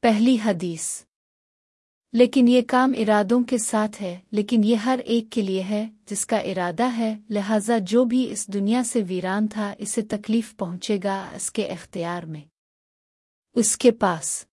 پہلی حدیث۔ لیکن یہ کام ارادوں کے ساتھ ہے، لیکن یہ ہر ایک کے لیے ہے، جس کا ارادہ ہے، لہذا جو بھی اس دنیا سے ویران تھا، اسے تکلیف پہنچے گا اس کے اختیار میں۔ اس کے پاس۔